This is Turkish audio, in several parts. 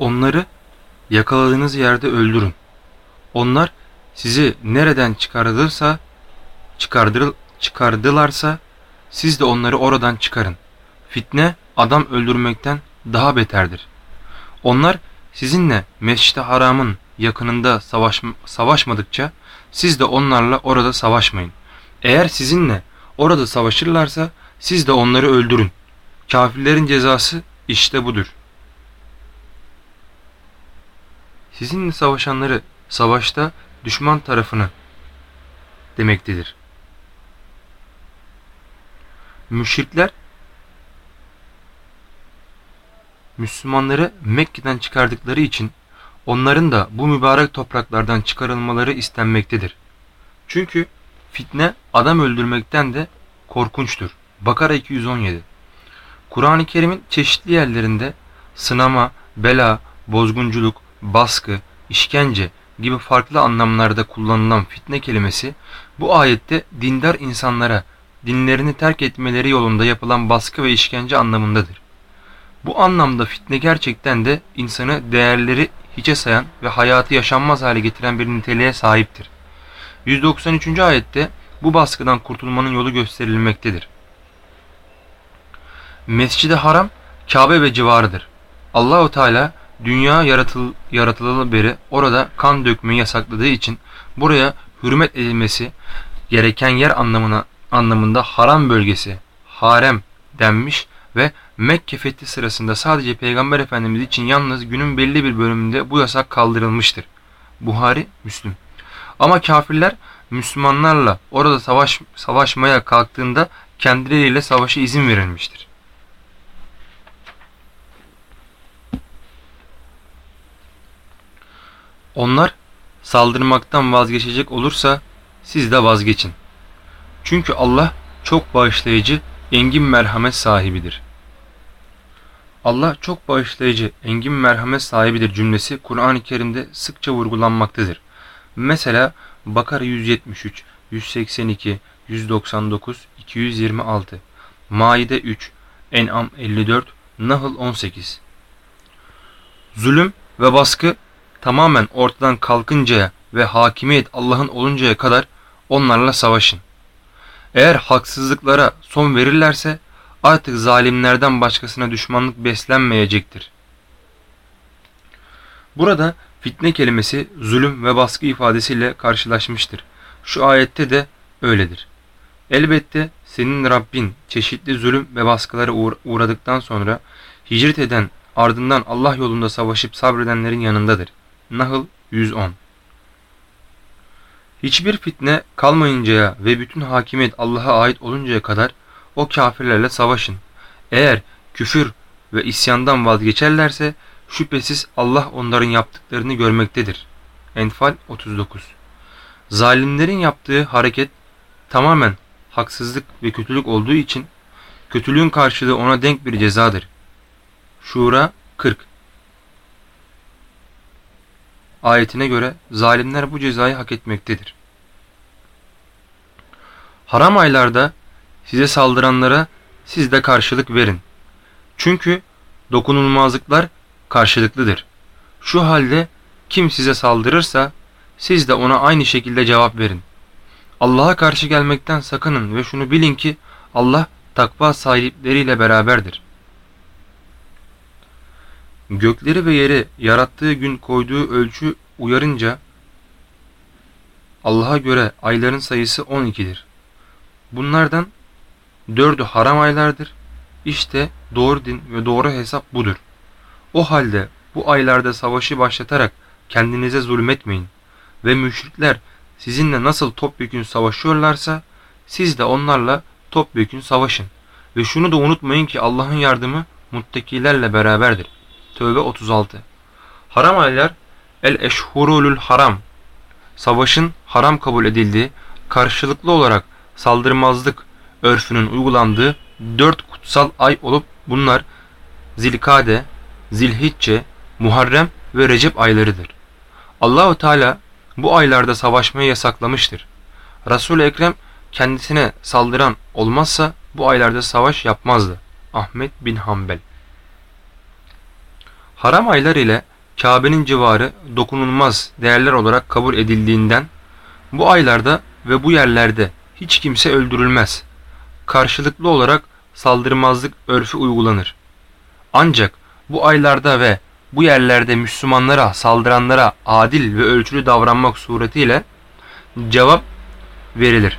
Onları yakaladığınız yerde öldürün. Onlar sizi nereden çıkarılırsa çıkardır, çıkardılarsa siz de onları oradan çıkarın. Fitne adam öldürmekten daha beterdir. Onlar sizinle Mescid-i Haram'ın yakınında savaş, savaşmadıkça siz de onlarla orada savaşmayın. Eğer sizinle orada savaşırlarsa siz de onları öldürün. Kafirlerin cezası işte budur. Sizinle savaşanları savaşta düşman tarafını demektedir. Müşrikler Müslümanları Mekke'den çıkardıkları için onların da bu mübarek topraklardan çıkarılmaları istenmektedir. Çünkü fitne adam öldürmekten de korkunçtur. Bakara 217 Kur'an-ı Kerim'in çeşitli yerlerinde sınama, bela, bozgunculuk, baskı, işkence gibi farklı anlamlarda kullanılan fitne kelimesi bu ayette dindar insanlara dinlerini terk etmeleri yolunda yapılan baskı ve işkence anlamındadır. Bu anlamda fitne gerçekten de insanı değerleri hiçe sayan ve hayatı yaşanmaz hale getiren bir niteliğe sahiptir. 193. ayette bu baskıdan kurtulmanın yolu gösterilmektedir. Mescid-i Haram Kabe ve civarıdır. Allahu Teala dünya yaratıl, yaratılalı beri orada kan dökmeyi yasakladığı için buraya hürmet edilmesi gereken yer anlamına anlamında haram bölgesi, harem denmiş ve Mekke fethi sırasında sadece Peygamber Efendimiz için yalnız günün belli bir bölümünde bu yasak kaldırılmıştır. Buhari, Müslüm. Ama kafirler Müslümanlarla orada savaş, savaşmaya kalktığında kendileriyle savaşa izin verilmiştir. Onlar saldırmaktan vazgeçecek olursa siz de vazgeçin. Çünkü Allah çok bağışlayıcı, engin merhamet sahibidir. Allah çok bağışlayıcı, engin merhamet sahibidir cümlesi Kur'an-ı Kerim'de sıkça vurgulanmaktadır. Mesela Bakara 173, 182, 199, 226, Maide 3, En'am 54, Nahl 18. Zulüm ve baskı tamamen ortadan kalkıncaya ve hakimiyet Allah'ın oluncaya kadar onlarla savaşın. Eğer haksızlıklara son verirlerse artık zalimlerden başkasına düşmanlık beslenmeyecektir. Burada fitne kelimesi zulüm ve baskı ifadesiyle karşılaşmıştır. Şu ayette de öyledir. Elbette senin Rabbin çeşitli zulüm ve baskılara uğradıktan sonra hicret eden ardından Allah yolunda savaşıp sabredenlerin yanındadır. Nahl 110 Hiçbir fitne kalmayıncaya ve bütün hakimiyet Allah'a ait oluncaya kadar o kafirlerle savaşın. Eğer küfür ve isyandan vazgeçerlerse şüphesiz Allah onların yaptıklarını görmektedir. Enfal 39 Zalimlerin yaptığı hareket tamamen haksızlık ve kötülük olduğu için kötülüğün karşılığı ona denk bir cezadır. Şura 40 ayetine göre zalimler bu cezayı hak etmektedir. Haram aylarda size saldıranlara siz de karşılık verin. Çünkü dokunulmazlıklar karşılıklıdır. Şu halde kim size saldırırsa siz de ona aynı şekilde cevap verin. Allah'a karşı gelmekten sakının ve şunu bilin ki Allah takva sahipleriyle beraberdir. Gökleri ve yeri yarattığı gün koyduğu ölçü uyarınca Allah'a göre ayların sayısı 12'dir. Bunlardan dördü haram aylardır. İşte doğru din ve doğru hesap budur. O halde bu aylarda savaşı başlatarak kendinize zulmetmeyin ve müşrikler sizinle nasıl topyekün savaşıyorlarsa siz de onlarla topyekün savaşın. Ve şunu da unutmayın ki Allah'ın yardımı muttakilerle beraberdir. Tövbe 36 Haram aylar el-eşhurulul haram savaşın haram kabul edildiği karşılıklı olarak saldırmazlık örfünün uygulandığı dört kutsal ay olup bunlar Zilkade, Zilhicce, Muharrem ve Recep aylarıdır. Allahu Teala bu aylarda savaşmayı yasaklamıştır. Resul-i Ekrem kendisine saldıran olmazsa bu aylarda savaş yapmazdı. Ahmet bin Hanbel Haram aylar ile Kabe'nin civarı dokunulmaz değerler olarak kabul edildiğinden bu aylarda ve bu yerlerde hiç kimse öldürülmez. Karşılıklı olarak saldırmazlık örfü uygulanır. Ancak bu aylarda ve bu yerlerde Müslümanlara saldıranlara adil ve ölçülü davranmak suretiyle cevap verilir.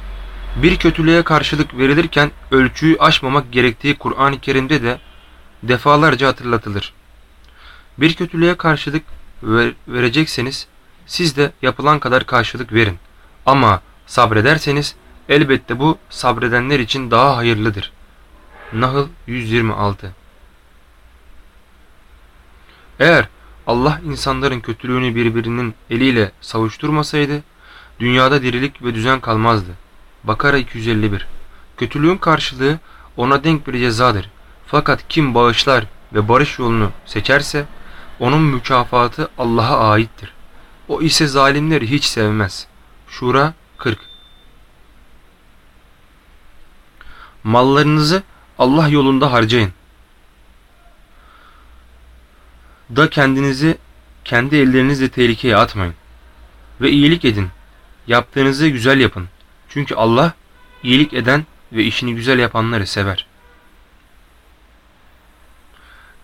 Bir kötülüğe karşılık verilirken ölçüyü aşmamak gerektiği Kur'an-ı Kerim'de de defalarca hatırlatılır. Bir kötülüğe karşılık ver verecekseniz siz de yapılan kadar karşılık verin. Ama sabrederseniz elbette bu sabredenler için daha hayırlıdır. Nahl 126 Eğer Allah insanların kötülüğünü birbirinin eliyle savuşturmasaydı, dünyada dirilik ve düzen kalmazdı. Bakara 251 Kötülüğün karşılığı ona denk bir cezadır. Fakat kim bağışlar ve barış yolunu seçerse, onun mükafatı Allah'a aittir. O ise zalimleri hiç sevmez. Şura 40 Mallarınızı Allah yolunda harcayın. Da kendinizi kendi ellerinizle tehlikeye atmayın. Ve iyilik edin. Yaptığınızı güzel yapın. Çünkü Allah iyilik eden ve işini güzel yapanları sever.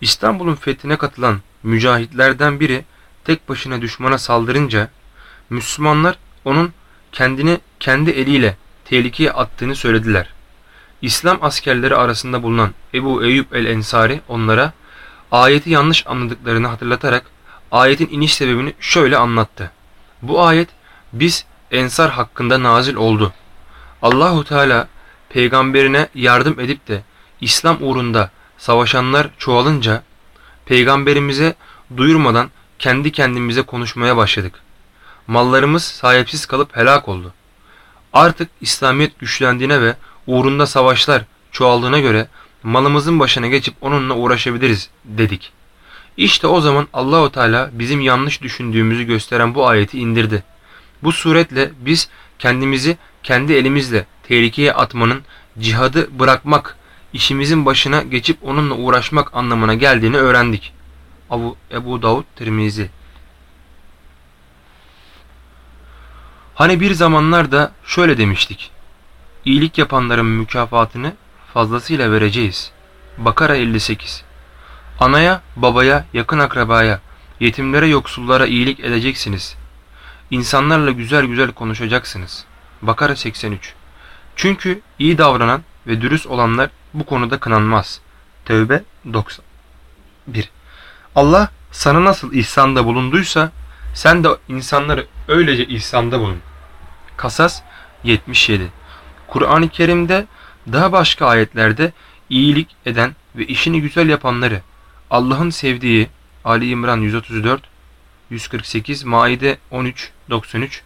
İstanbul'un fethine katılan mücahitlerden biri tek başına düşmana saldırınca Müslümanlar onun kendini kendi eliyle tehlikeye attığını söylediler. İslam askerleri arasında bulunan Ebu Eyyub el-Ensari onlara ayeti yanlış anladıklarını hatırlatarak ayetin iniş sebebini şöyle anlattı. Bu ayet biz Ensar hakkında nazil oldu. Allahu Teala peygamberine yardım edip de İslam uğrunda savaşanlar çoğalınca peygamberimize duyurmadan kendi kendimize konuşmaya başladık. Mallarımız sahipsiz kalıp helak oldu. Artık İslamiyet güçlendiğine ve uğrunda savaşlar çoğaldığına göre malımızın başına geçip onunla uğraşabiliriz dedik. İşte o zaman Allahu Teala bizim yanlış düşündüğümüzü gösteren bu ayeti indirdi. Bu suretle biz kendimizi kendi elimizle tehlikeye atmanın cihadı bırakmak, işimizin başına geçip onunla uğraşmak anlamına geldiğini öğrendik. Abu, Ebu Davud Tirmizi Hani bir zamanlar da şöyle demiştik. İyilik yapanların mükafatını fazlasıyla vereceğiz. Bakara 58 Anaya, babaya, yakın akrabaya, yetimlere, yoksullara iyilik edeceksiniz. İnsanlarla güzel güzel konuşacaksınız. Bakara 83 Çünkü iyi davranan ve dürüst olanlar bu konuda kınanmaz. Tevbe 90 1. Allah sana nasıl ihsanda bulunduysa sen de insanları öylece ihsanda bulun. Kasas 77 Kur'an-ı Kerim'de daha başka ayetlerde iyilik eden ve işini güzel yapanları Allah'ın sevdiği Ali İmran 134, 148, Maide 13, 93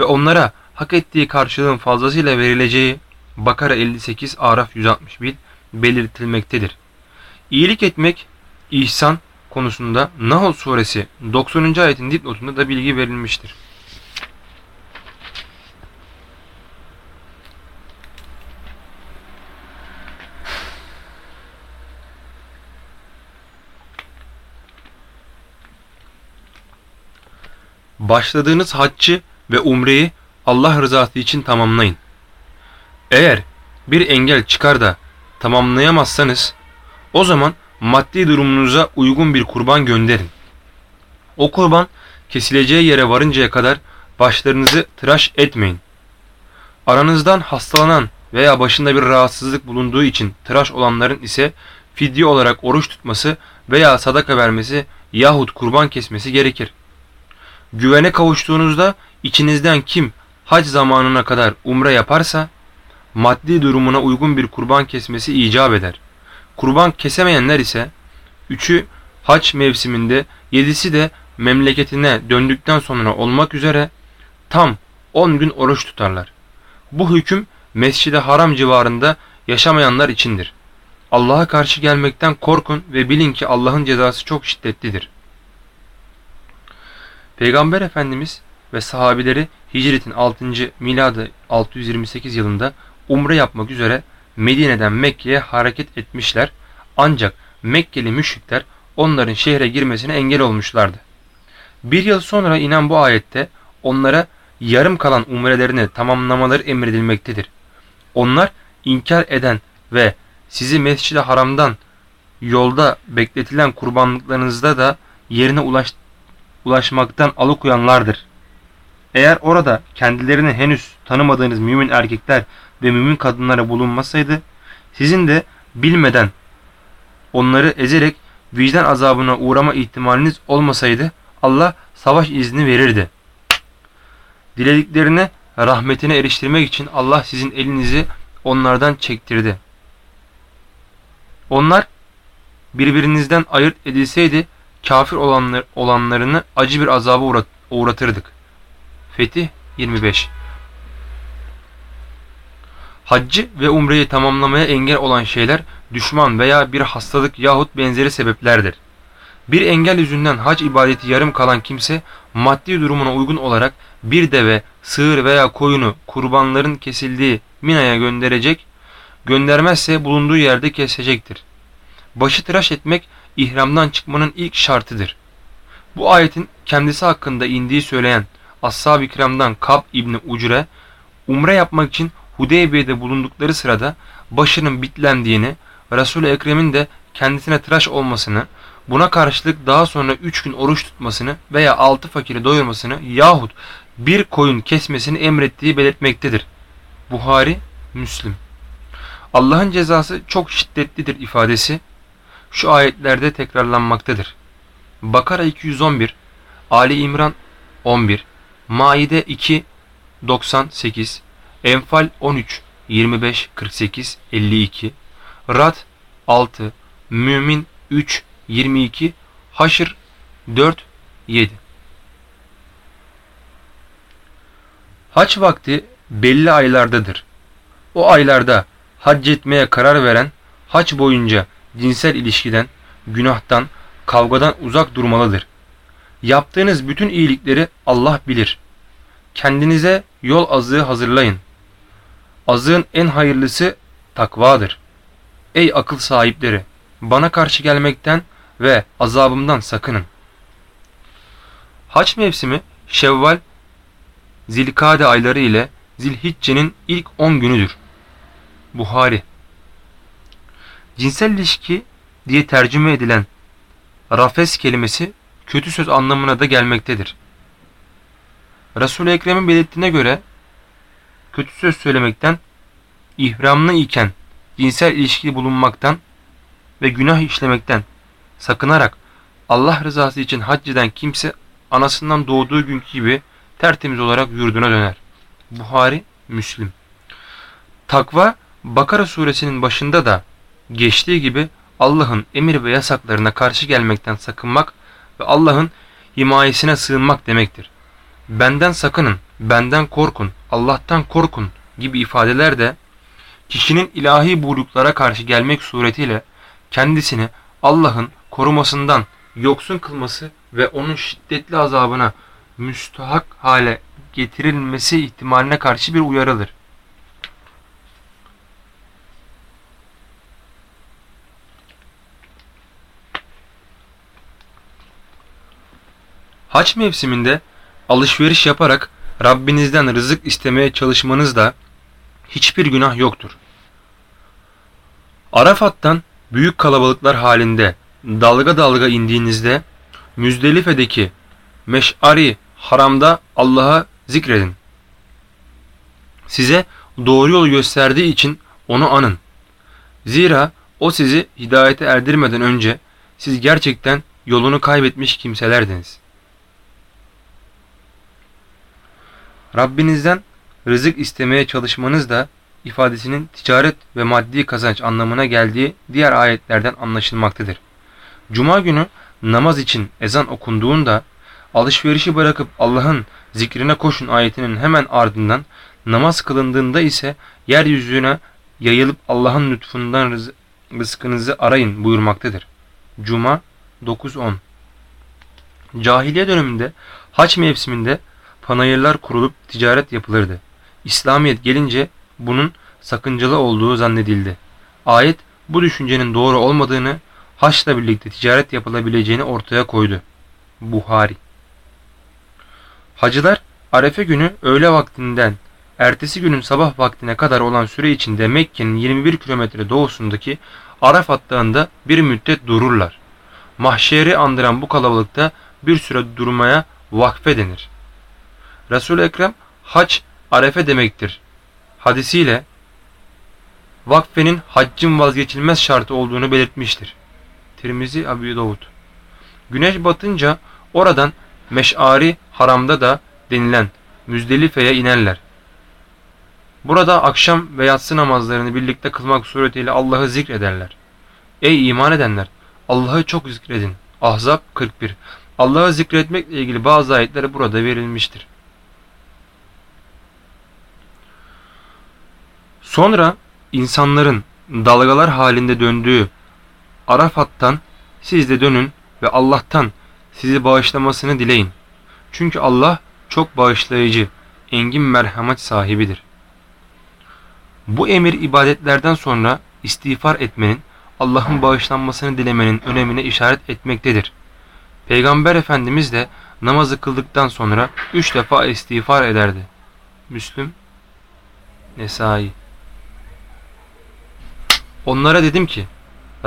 ve onlara hak ettiği karşılığın fazlasıyla verileceği Bakara 58, Araf 161 belirtilmektedir. İyilik etmek, ihsan konusunda Nahl suresi 90. ayetin dipnotunda da bilgi verilmiştir. Başladığınız haccı ve umreyi Allah rızası için tamamlayın. Eğer bir engel çıkar da tamamlayamazsanız o zaman maddi durumunuza uygun bir kurban gönderin. O kurban kesileceği yere varıncaya kadar başlarınızı tıraş etmeyin. Aranızdan hastalanan veya başında bir rahatsızlık bulunduğu için tıraş olanların ise fidye olarak oruç tutması veya sadaka vermesi yahut kurban kesmesi gerekir. Güvene kavuştuğunuzda içinizden kim hac zamanına kadar umre yaparsa maddi durumuna uygun bir kurban kesmesi icap eder. Kurban kesemeyenler ise üçü hac mevsiminde yedisi de memleketine döndükten sonra olmak üzere tam 10 gün oruç tutarlar. Bu hüküm Mescid-i Haram civarında yaşamayanlar içindir. Allah'a karşı gelmekten korkun ve bilin ki Allah'ın cezası çok şiddetlidir. Peygamber Efendimiz ve sahabileri Hicret'in 6. miladı 628 yılında umre yapmak üzere Medine'den Mekke'ye hareket etmişler ancak Mekkeli müşrikler onların şehre girmesine engel olmuşlardı. Bir yıl sonra inen bu ayette onlara yarım kalan umrelerini tamamlamaları emredilmektedir. Onlar inkar eden ve sizi mescid haramdan yolda bekletilen kurbanlıklarınızda da yerine ulaş, ulaşmaktan alıkoyanlardır. Eğer orada kendilerini henüz tanımadığınız mümin erkekler ve mümin kadınlara bulunmasaydı, sizin de bilmeden onları ezerek vicdan azabına uğrama ihtimaliniz olmasaydı Allah savaş izni verirdi. Dilediklerini rahmetine eriştirmek için Allah sizin elinizi onlardan çektirdi. Onlar birbirinizden ayırt edilseydi kafir olanlar, olanlarını acı bir azaba uğrat, uğratırdık. Fetih 25 Haccı ve umreyi tamamlamaya engel olan şeyler düşman veya bir hastalık yahut benzeri sebeplerdir. Bir engel yüzünden hac ibadeti yarım kalan kimse maddi durumuna uygun olarak bir deve, sığır veya koyunu kurbanların kesildiği Mina'ya gönderecek, göndermezse bulunduğu yerde kesecektir. Başı tıraş etmek ihramdan çıkmanın ilk şartıdır. Bu ayetin kendisi hakkında indiği söyleyen Ashab-ı Kiram'dan Kab İbni Ucre, umre yapmak için Hudeybiye'de bulundukları sırada başının bitlendiğini, Resul-i Ekrem'in de kendisine tıraş olmasını, buna karşılık daha sonra üç gün oruç tutmasını veya altı fakiri doyurmasını yahut bir koyun kesmesini emrettiği belirtmektedir. Buhari, Müslim. Allah'ın cezası çok şiddetlidir ifadesi şu ayetlerde tekrarlanmaktadır. Bakara 211, Ali İmran 11, Maide 2, 98, Enfal 13, 25, 48, 52, Rad 6, Mümin 3, 22, Haşr 4, 7. Haç vakti belli aylardadır. O aylarda hac etmeye karar veren haç boyunca cinsel ilişkiden, günahtan, kavgadan uzak durmalıdır. Yaptığınız bütün iyilikleri Allah bilir. Kendinize yol azığı hazırlayın. Azığın en hayırlısı takvadır. Ey akıl sahipleri! Bana karşı gelmekten ve azabımdan sakının. Haç mevsimi Şevval, Zilkade ayları ile Zilhicce'nin ilk 10 günüdür. Buhari Cinsel ilişki diye tercüme edilen rafes kelimesi kötü söz anlamına da gelmektedir. Resul-i Ekrem'in belirttiğine göre kötü söz söylemekten, ihramlı iken cinsel ilişki bulunmaktan ve günah işlemekten sakınarak Allah rızası için hac eden kimse anasından doğduğu günkü gibi tertemiz olarak yurduna döner. Buhari, Müslim. Takva, Bakara suresinin başında da geçtiği gibi Allah'ın emir ve yasaklarına karşı gelmekten sakınmak ve Allah'ın himayesine sığınmak demektir. Benden sakının, benden korkun, Allah'tan korkun gibi ifadeler de kişinin ilahi buyruklara karşı gelmek suretiyle kendisini Allah'ın korumasından yoksun kılması ve onun şiddetli azabına müstahak hale getirilmesi ihtimaline karşı bir uyarıdır. Haç mevsiminde alışveriş yaparak Rabbinizden rızık istemeye çalışmanızda hiçbir günah yoktur. Arafat'tan büyük kalabalıklar halinde dalga dalga indiğinizde Müzdelife'deki Meş'ari haramda Allah'a zikredin. Size doğru yolu gösterdiği için onu anın. Zira o sizi hidayete erdirmeden önce siz gerçekten yolunu kaybetmiş kimselerdiniz. Rabbinizden rızık istemeye çalışmanız da ifadesinin ticaret ve maddi kazanç anlamına geldiği diğer ayetlerden anlaşılmaktadır. Cuma günü namaz için ezan okunduğunda alışverişi bırakıp Allah'ın zikrine koşun ayetinin hemen ardından namaz kılındığında ise yeryüzüne yayılıp Allah'ın lütfundan rız rızkınızı arayın buyurmaktadır. Cuma 9-10 Cahiliye döneminde haç mevsiminde panayırlar kurulup ticaret yapılırdı. İslamiyet gelince bunun sakıncalı olduğu zannedildi. Ayet bu düşüncenin doğru olmadığını, haçla birlikte ticaret yapılabileceğini ortaya koydu. Buhari Hacılar Arefe günü öğle vaktinden ertesi günün sabah vaktine kadar olan süre içinde Mekke'nin 21 kilometre doğusundaki Arafat Dağı'nda bir müddet dururlar. Mahşeri andıran bu kalabalıkta bir süre durmaya vakfe denir. Resul-i Ekrem hac arefe demektir. Hadisiyle vakfenin haccın vazgeçilmez şartı olduğunu belirtmiştir. Tirmizi Abu Davud. Güneş batınca oradan Meş'ari haramda da denilen Müzdelife'ye inerler. Burada akşam ve yatsı namazlarını birlikte kılmak suretiyle Allah'ı zikrederler. Ey iman edenler! Allah'ı çok zikredin. Ahzab 41 Allah'ı zikretmekle ilgili bazı ayetler burada verilmiştir. Sonra insanların dalgalar halinde döndüğü Arafat'tan siz de dönün ve Allah'tan sizi bağışlamasını dileyin. Çünkü Allah çok bağışlayıcı, engin merhamet sahibidir. Bu emir ibadetlerden sonra istiğfar etmenin, Allah'ın bağışlanmasını dilemenin önemine işaret etmektedir. Peygamber Efendimiz de namazı kıldıktan sonra üç defa istiğfar ederdi. Müslüm, Nesai. Onlara dedim ki,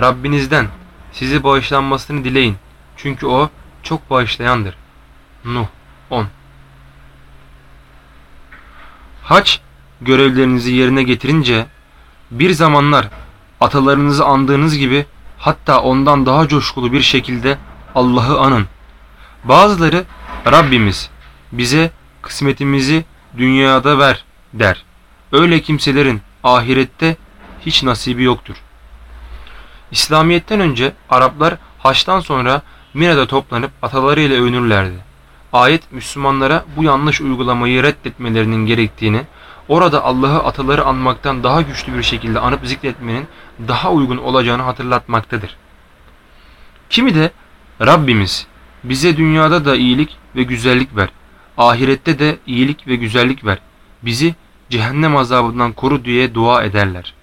Rabbinizden sizi bağışlanmasını dileyin. Çünkü o çok bağışlayandır. Nuh 10 Haç görevlerinizi yerine getirince bir zamanlar atalarınızı andığınız gibi hatta ondan daha coşkulu bir şekilde Allah'ı anın. Bazıları Rabbimiz bize kısmetimizi dünyada ver der. Öyle kimselerin ahirette hiç nasibi yoktur. İslamiyet'ten önce Araplar haçtan sonra Mina'da toplanıp atalarıyla övünürlerdi. Ayet Müslümanlara bu yanlış uygulamayı reddetmelerinin gerektiğini, orada Allah'ı ataları anmaktan daha güçlü bir şekilde anıp zikretmenin daha uygun olacağını hatırlatmaktadır. Kimi de Rabbimiz bize dünyada da iyilik ve güzellik ver, ahirette de iyilik ve güzellik ver, bizi cehennem azabından koru diye dua ederler.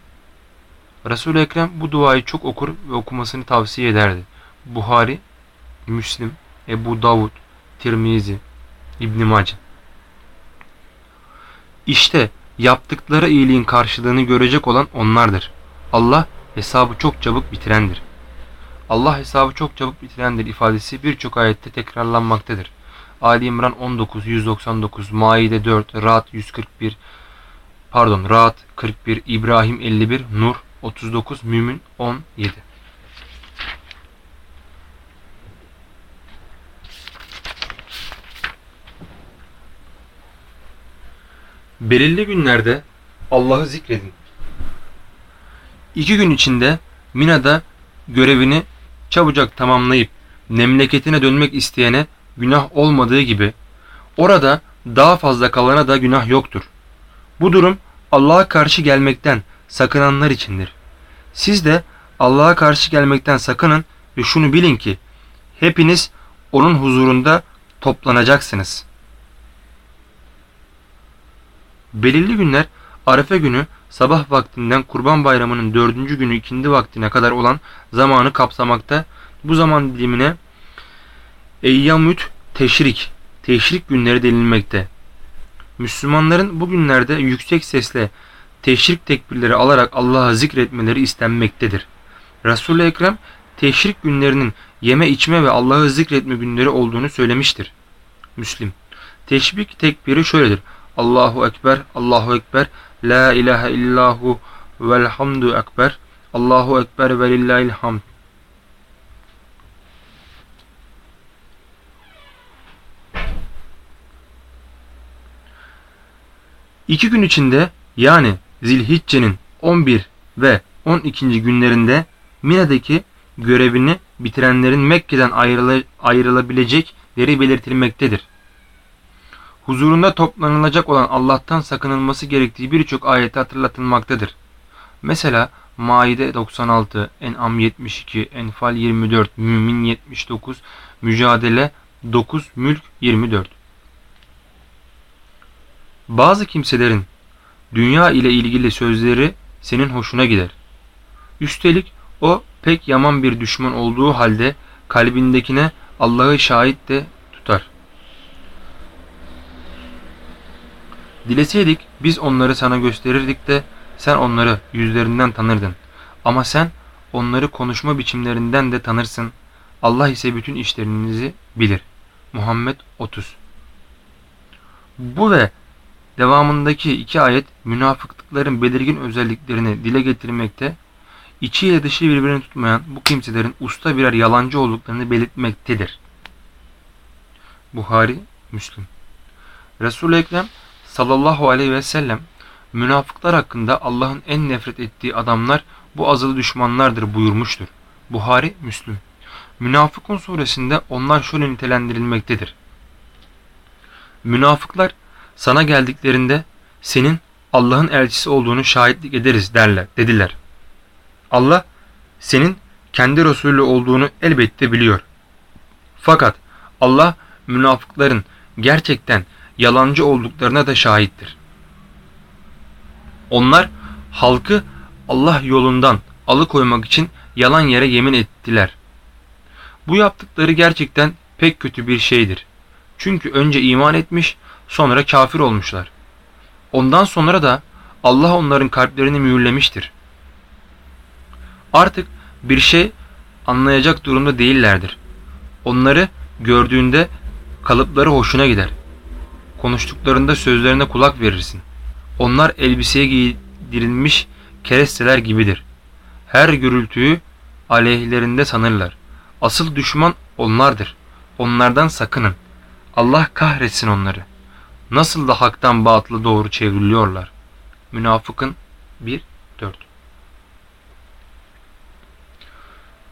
Resul-i Ekrem bu duayı çok okur ve okumasını tavsiye ederdi. Buhari, Müslim, Ebu Davud, Tirmizi, İbn Mace. İşte yaptıkları iyiliğin karşılığını görecek olan onlardır. Allah hesabı çok çabuk bitirendir. Allah hesabı çok çabuk bitirendir ifadesi birçok ayette tekrarlanmaktadır. Ali İmran 19, 199, Maide 4, Ra'd 141, pardon Ra'd 41, İbrahim 51, Nur 39, Mümin 17. Belirli günlerde Allah'ı zikredin. İki gün içinde Mina'da görevini çabucak tamamlayıp memleketine dönmek isteyene günah olmadığı gibi orada daha fazla kalana da günah yoktur. Bu durum Allah'a karşı gelmekten sakınanlar içindir. Siz de Allah'a karşı gelmekten sakının ve şunu bilin ki hepiniz onun huzurunda toplanacaksınız. Belirli günler Arefe günü sabah vaktinden Kurban Bayramı'nın dördüncü günü ikindi vaktine kadar olan zamanı kapsamakta. Bu zaman dilimine Eyyamüt Teşrik, Teşrik günleri denilmekte. Müslümanların bu günlerde yüksek sesle teşrik tekbirleri alarak Allah'a zikretmeleri istenmektedir. Resul-i Ekrem teşrik günlerinin yeme içme ve Allah'ı zikretme günleri olduğunu söylemiştir. Müslim. Teşbik tekbiri şöyledir. Allahu Ekber, Allahu Ekber, La ilahe illahu velhamdu ekber, Allahu Ekber ve lillahil hamd. İki gün içinde yani Zilhicce'nin 11 ve 12. günlerinde Mina'daki görevini bitirenlerin Mekke'den ayrıla, ayrılabilecekleri belirtilmektedir. Huzurunda toplanılacak olan Allah'tan sakınılması gerektiği birçok ayeti hatırlatılmaktadır. Mesela Maide 96, En'am 72, Enfal 24, Mümin 79, Mücadele 9, Mülk 24. Bazı kimselerin dünya ile ilgili sözleri senin hoşuna gider. Üstelik o pek yaman bir düşman olduğu halde kalbindekine Allah'ı şahit de tutar. Dileseydik biz onları sana gösterirdik de sen onları yüzlerinden tanırdın. Ama sen onları konuşma biçimlerinden de tanırsın. Allah ise bütün işlerinizi bilir. Muhammed 30 Bu ve devamındaki iki ayet münafıklıkların belirgin özelliklerini dile getirmekte, içi ile dışı birbirini tutmayan bu kimselerin usta birer yalancı olduklarını belirtmektedir. Buhari, Müslüm Resul-i Ekrem sallallahu aleyhi ve sellem münafıklar hakkında Allah'ın en nefret ettiği adamlar bu azılı düşmanlardır buyurmuştur. Buhari, Müslüm Münafıkun suresinde onlar şöyle nitelendirilmektedir. Münafıklar sana geldiklerinde senin Allah'ın elçisi olduğunu şahitlik ederiz derler, dediler. Allah senin kendi Resulü olduğunu elbette biliyor. Fakat Allah münafıkların gerçekten yalancı olduklarına da şahittir. Onlar halkı Allah yolundan alıkoymak için yalan yere yemin ettiler. Bu yaptıkları gerçekten pek kötü bir şeydir. Çünkü önce iman etmiş, sonra kafir olmuşlar. Ondan sonra da Allah onların kalplerini mühürlemiştir. Artık bir şey anlayacak durumda değillerdir. Onları gördüğünde kalıpları hoşuna gider. Konuştuklarında sözlerine kulak verirsin. Onlar elbiseye giydirilmiş keresteler gibidir. Her gürültüyü aleyhlerinde sanırlar. Asıl düşman onlardır. Onlardan sakının. Allah kahretsin onları. Nasıl da haktan batılı doğru çevriliyorlar. Münafıkın 1 4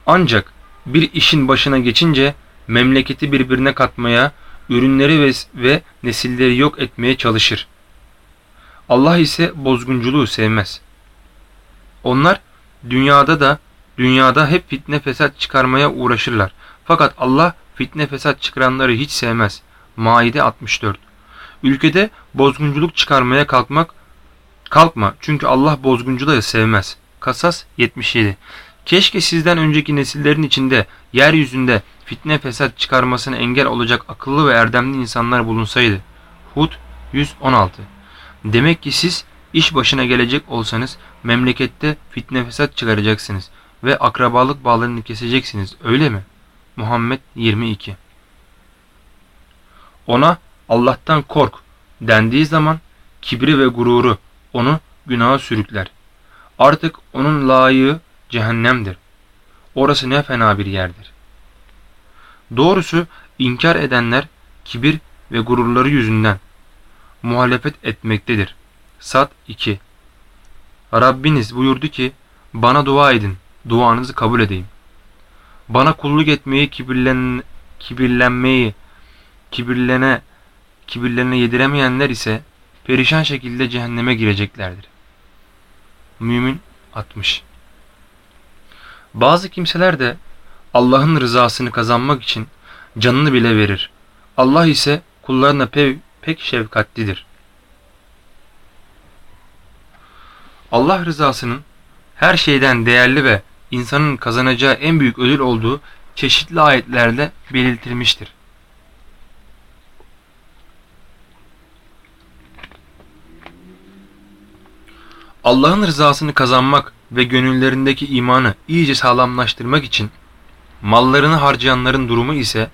Ancak bir işin başına geçince memleketi birbirine katmaya, ürünleri ve, ve nesilleri yok etmeye çalışır. Allah ise bozgunculuğu sevmez. Onlar dünyada da dünyada hep fitne fesat çıkarmaya uğraşırlar. Fakat Allah fitne fesat çıkaranları hiç sevmez. Maide 64 Ülkede bozgunculuk çıkarmaya kalkmak kalkma çünkü Allah bozguncuları sevmez. Kasas 77 Keşke sizden önceki nesillerin içinde yeryüzünde fitne fesat çıkarmasına engel olacak akıllı ve erdemli insanlar bulunsaydı. Hud 116 Demek ki siz iş başına gelecek olsanız memlekette fitne fesat çıkaracaksınız ve akrabalık bağlarını keseceksiniz öyle mi? Muhammed 22 Ona Allah'tan kork dendiği zaman kibri ve gururu onu günaha sürükler. Artık onun layığı cehennemdir. Orası ne fena bir yerdir. Doğrusu inkar edenler kibir ve gururları yüzünden muhalefet etmektedir. Sat 2 Rabbiniz buyurdu ki bana dua edin duanızı kabul edeyim. Bana kulluk etmeyi kibirlen, kibirlenmeyi kibirlene kibirlerine yediremeyenler ise perişan şekilde cehenneme gireceklerdir. Mümin 60 Bazı kimseler de Allah'ın rızasını kazanmak için canını bile verir. Allah ise kullarına pe pek şefkatlidir. Allah rızasının her şeyden değerli ve insanın kazanacağı en büyük ödül olduğu çeşitli ayetlerde belirtilmiştir. Allah'ın rızasını kazanmak ve gönüllerindeki imanı iyice sağlamlaştırmak için mallarını harcayanların durumu ise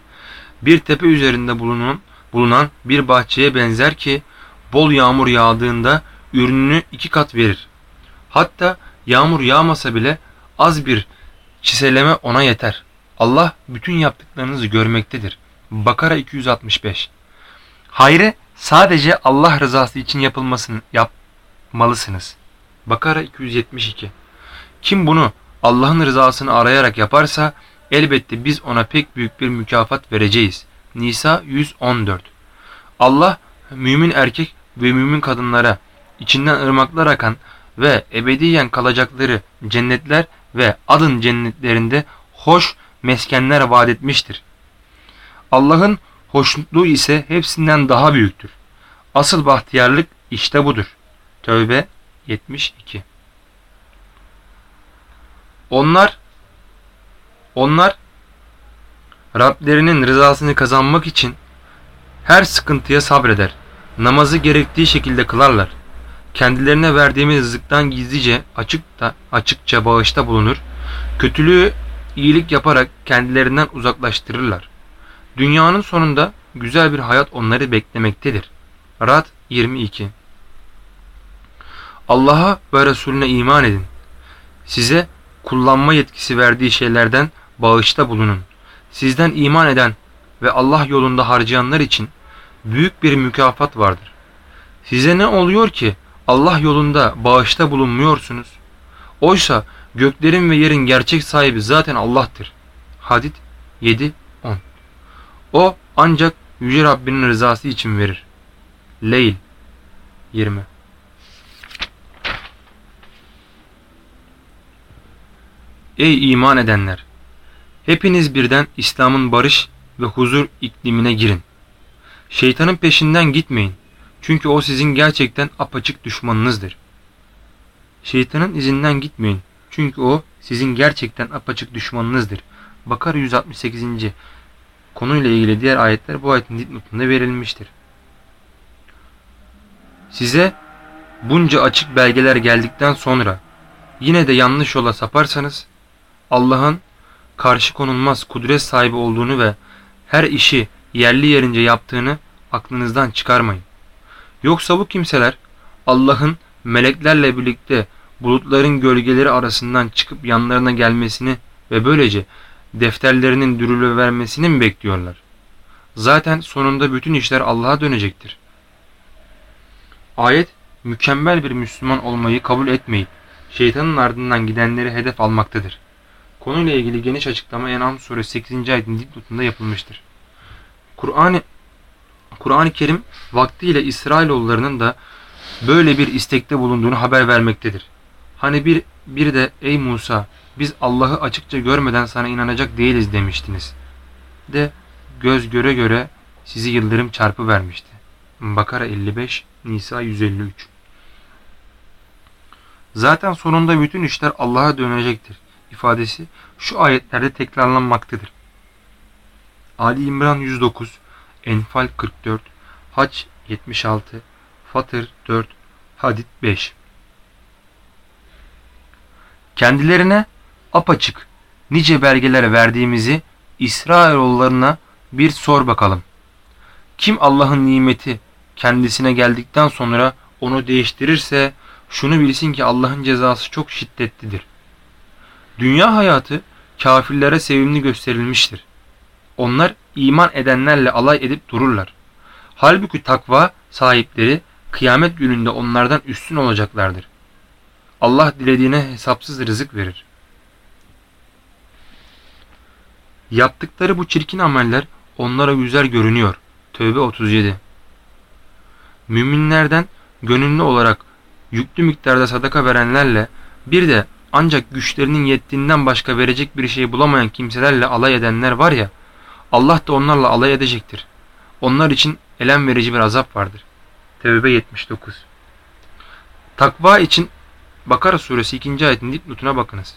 bir tepe üzerinde bulunan, bulunan bir bahçeye benzer ki bol yağmur yağdığında ürününü iki kat verir. Hatta yağmur yağmasa bile az bir çiseleme ona yeter. Allah bütün yaptıklarınızı görmektedir. Bakara 265 Hayrı sadece Allah rızası için yapılmasını yapmalısınız. Bakara 272 Kim bunu Allah'ın rızasını arayarak yaparsa elbette biz ona pek büyük bir mükafat vereceğiz. Nisa 114 Allah mümin erkek ve mümin kadınlara içinden ırmaklar akan ve ebediyen kalacakları cennetler ve adın cennetlerinde hoş meskenler vaat etmiştir. Allah'ın hoşnutluğu ise hepsinden daha büyüktür. Asıl bahtiyarlık işte budur. Tövbe 72 Onlar onlar Rablerinin rızasını kazanmak için her sıkıntıya sabreder. Namazı gerektiği şekilde kılarlar. Kendilerine verdiğimiz rızıktan gizlice açıkta, açıkça bağışta bulunur. Kötülüğü iyilik yaparak kendilerinden uzaklaştırırlar. Dünyanın sonunda güzel bir hayat onları beklemektedir. Rad 22 Allah'a ve Resulüne iman edin. Size kullanma yetkisi verdiği şeylerden bağışta bulunun. Sizden iman eden ve Allah yolunda harcayanlar için büyük bir mükafat vardır. Size ne oluyor ki Allah yolunda bağışta bulunmuyorsunuz? Oysa göklerin ve yerin gerçek sahibi zaten Allah'tır. Hadid 7-10 O ancak Yüce Rabbinin rızası için verir. Leyl 20 Ey iman edenler! Hepiniz birden İslam'ın barış ve huzur iklimine girin. Şeytanın peşinden gitmeyin. Çünkü o sizin gerçekten apaçık düşmanınızdır. Şeytanın izinden gitmeyin. Çünkü o sizin gerçekten apaçık düşmanınızdır. Bakar 168. konuyla ilgili diğer ayetler bu ayetin dipnotunda verilmiştir. Size bunca açık belgeler geldikten sonra yine de yanlış yola saparsanız Allah'ın karşı konulmaz kudret sahibi olduğunu ve her işi yerli yerince yaptığını aklınızdan çıkarmayın. Yoksa bu kimseler Allah'ın meleklerle birlikte bulutların gölgeleri arasından çıkıp yanlarına gelmesini ve böylece defterlerinin dürülü vermesini mi bekliyorlar? Zaten sonunda bütün işler Allah'a dönecektir. Ayet mükemmel bir Müslüman olmayı kabul etmeyip şeytanın ardından gidenleri hedef almaktadır. Konuyla ilgili geniş açıklama En'am suresi 8. ayetin dipnotunda yapılmıştır. Kur'an-ı Kur'an-ı Kerim vaktiyle İsrailoğullarının da böyle bir istekte bulunduğunu haber vermektedir. Hani bir, bir de ey Musa biz Allah'ı açıkça görmeden sana inanacak değiliz demiştiniz. De göz göre göre sizi yıldırım çarpı vermişti. Bakara 55, Nisa 153 Zaten sonunda bütün işler Allah'a dönecektir ifadesi şu ayetlerde tekrarlanmaktadır. Ali İmran 109, Enfal 44, Hac 76, Fatır 4, Hadid 5. Kendilerine apaçık nice belgeler verdiğimizi İsrailoğullarına bir sor bakalım. Kim Allah'ın nimeti kendisine geldikten sonra onu değiştirirse şunu bilsin ki Allah'ın cezası çok şiddetlidir. Dünya hayatı kafirlere sevimli gösterilmiştir. Onlar iman edenlerle alay edip dururlar. Halbuki takva sahipleri kıyamet gününde onlardan üstün olacaklardır. Allah dilediğine hesapsız rızık verir. Yaptıkları bu çirkin ameller onlara güzel görünüyor. Tövbe 37 Müminlerden gönüllü olarak yüklü miktarda sadaka verenlerle bir de ancak güçlerinin yettiğinden başka verecek bir şey bulamayan kimselerle alay edenler var ya, Allah da onlarla alay edecektir. Onlar için elem verici bir azap vardır. Tevbe 79 Takva için Bakara suresi 2. ayetin dipnotuna bakınız.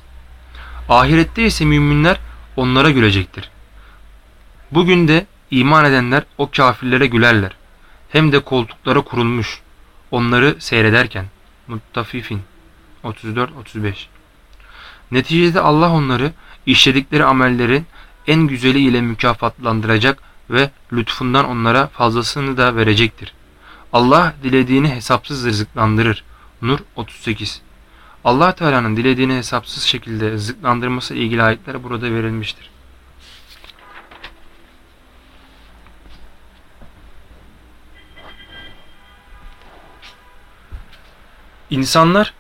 Ahirette ise müminler onlara gülecektir. Bugün de iman edenler o kafirlere gülerler. Hem de koltuklara kurulmuş. Onları seyrederken. Muttafifin 34-35 Neticede Allah onları işledikleri amellerin en güzeli ile mükafatlandıracak ve lütfundan onlara fazlasını da verecektir. Allah dilediğini hesapsız rızıklandırır. Nur 38 Allah Teala'nın dilediğini hesapsız şekilde rızıklandırması ilgili ayetler burada verilmiştir. İnsanlar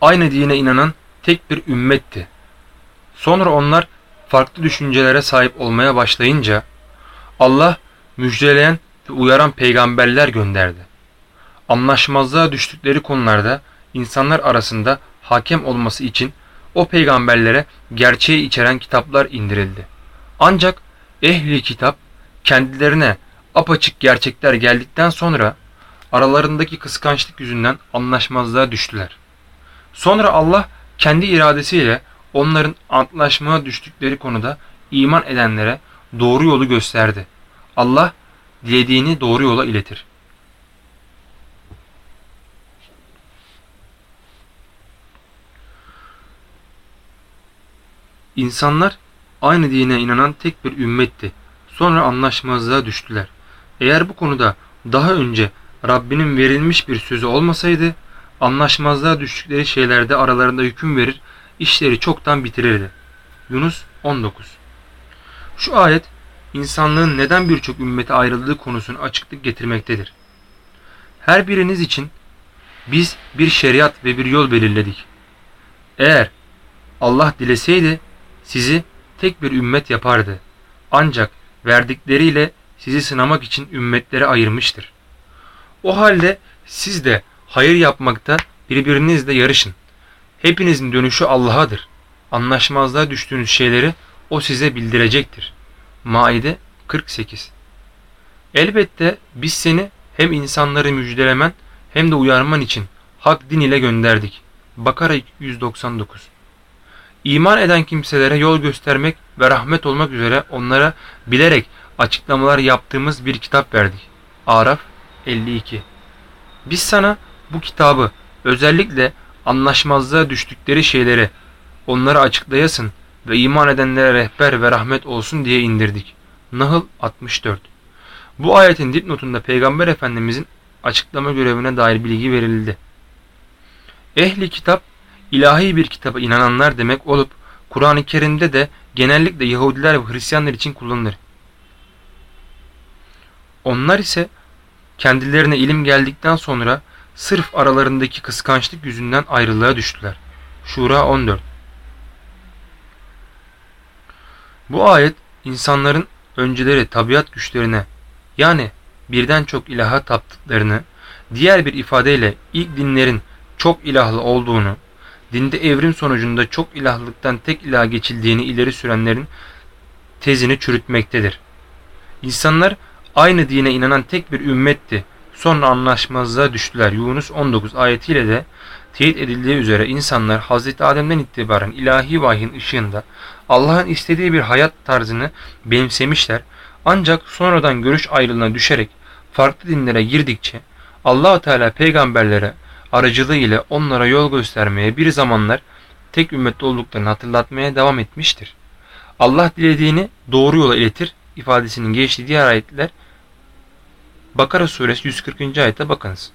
aynı dine inanan tek bir ümmetti. Sonra onlar farklı düşüncelere sahip olmaya başlayınca Allah müjdeleyen ve uyaran peygamberler gönderdi. Anlaşmazlığa düştükleri konularda insanlar arasında hakem olması için o peygamberlere gerçeği içeren kitaplar indirildi. Ancak ehli kitap kendilerine apaçık gerçekler geldikten sonra aralarındaki kıskançlık yüzünden anlaşmazlığa düştüler. Sonra Allah kendi iradesiyle onların antlaşmaya düştükleri konuda iman edenlere doğru yolu gösterdi. Allah dilediğini doğru yola iletir. İnsanlar aynı dine inanan tek bir ümmetti. Sonra anlaşmazlığa düştüler. Eğer bu konuda daha önce Rabbinin verilmiş bir sözü olmasaydı anlaşmazlığa düştükleri şeylerde aralarında hüküm verir, işleri çoktan bitirirdi. Yunus 19 Şu ayet insanlığın neden birçok ümmete ayrıldığı konusunu açıklık getirmektedir. Her biriniz için biz bir şeriat ve bir yol belirledik. Eğer Allah dileseydi sizi tek bir ümmet yapardı. Ancak verdikleriyle sizi sınamak için ümmetlere ayırmıştır. O halde siz de hayır yapmakta birbirinizle yarışın. Hepinizin dönüşü Allah'adır. Anlaşmazlığa düştüğünüz şeyleri o size bildirecektir. Maide 48 Elbette biz seni hem insanları müjdelemen hem de uyarman için hak din ile gönderdik. Bakara 199 İman eden kimselere yol göstermek ve rahmet olmak üzere onlara bilerek açıklamalar yaptığımız bir kitap verdik. Araf 52 Biz sana bu kitabı özellikle anlaşmazlığa düştükleri şeyleri onlara açıklayasın ve iman edenlere rehber ve rahmet olsun diye indirdik. Nahl 64 Bu ayetin dipnotunda Peygamber Efendimizin açıklama görevine dair bilgi verildi. Ehli kitap ilahi bir kitaba inananlar demek olup Kur'an-ı Kerim'de de genellikle Yahudiler ve Hristiyanlar için kullanılır. Onlar ise kendilerine ilim geldikten sonra sırf aralarındaki kıskançlık yüzünden ayrılığa düştüler. Şura 14 Bu ayet insanların önceleri tabiat güçlerine yani birden çok ilaha taptıklarını, diğer bir ifadeyle ilk dinlerin çok ilahlı olduğunu, dinde evrim sonucunda çok ilahlıktan tek ilaha geçildiğini ileri sürenlerin tezini çürütmektedir. İnsanlar aynı dine inanan tek bir ümmetti. Sonra anlaşmazlığa düştüler. Yunus 19 ayetiyle de teyit edildiği üzere insanlar Hz. Adem'den itibaren ilahi vahyin ışığında Allah'ın istediği bir hayat tarzını benimsemişler. Ancak sonradan görüş ayrılığına düşerek farklı dinlere girdikçe allah Teala peygamberlere aracılığı ile onlara yol göstermeye bir zamanlar tek ümmet olduklarını hatırlatmaya devam etmiştir. Allah dilediğini doğru yola iletir ifadesinin geçtiği diğer ayetler Bakara suresi 140. ayete bakınız.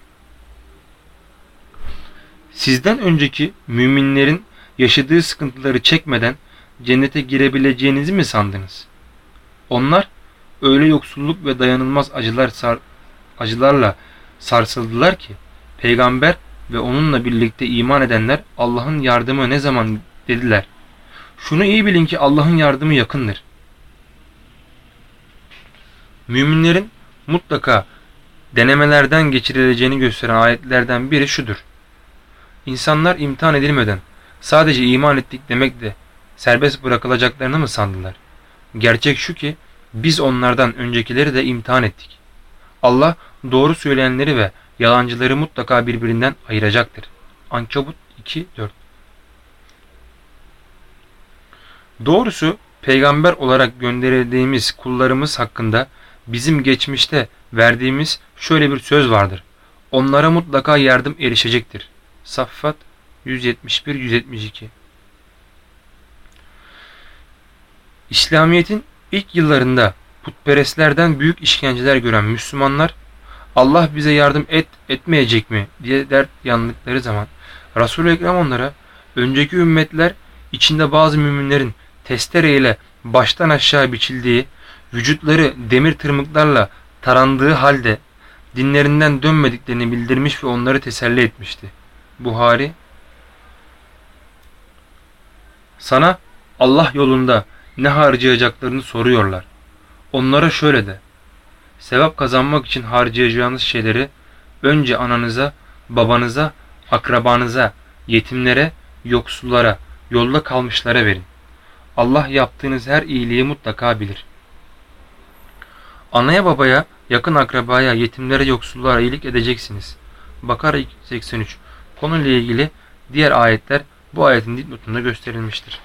Sizden önceki müminlerin yaşadığı sıkıntıları çekmeden cennete girebileceğinizi mi sandınız? Onlar öyle yoksulluk ve dayanılmaz acılar sar, acılarla sarsıldılar ki peygamber ve onunla birlikte iman edenler Allah'ın yardımı ne zaman dediler. Şunu iyi bilin ki Allah'ın yardımı yakındır. Müminlerin mutlaka denemelerden geçirileceğini gösteren ayetlerden biri şudur. İnsanlar imtihan edilmeden sadece iman ettik demekle serbest bırakılacaklarını mı sandılar? Gerçek şu ki biz onlardan öncekileri de imtihan ettik. Allah doğru söyleyenleri ve yalancıları mutlaka birbirinden ayıracaktır. Ankabut 2-4 Doğrusu peygamber olarak gönderildiğimiz kullarımız hakkında bizim geçmişte verdiğimiz şöyle bir söz vardır. Onlara mutlaka yardım erişecektir. Saffat 171-172 İslamiyet'in ilk yıllarında putperestlerden büyük işkenceler gören Müslümanlar Allah bize yardım et etmeyecek mi diye dert yandıkları zaman Resul-i Ekrem onlara önceki ümmetler içinde bazı müminlerin testereyle baştan aşağı biçildiği, vücutları demir tırmıklarla tarandığı halde dinlerinden dönmediklerini bildirmiş ve onları teselli etmişti. Buhari Sana Allah yolunda ne harcayacaklarını soruyorlar. Onlara şöyle de sevap kazanmak için harcayacağınız şeyleri önce ananıza, babanıza, akrabanıza, yetimlere, yoksullara, yolda kalmışlara verin. Allah yaptığınız her iyiliği mutlaka bilir. Anaya babaya, yakın akrabaya, yetimlere, yoksullara iyilik edeceksiniz. Bakara 83 Konuyla ilgili diğer ayetler bu ayetin dipnotunda gösterilmiştir.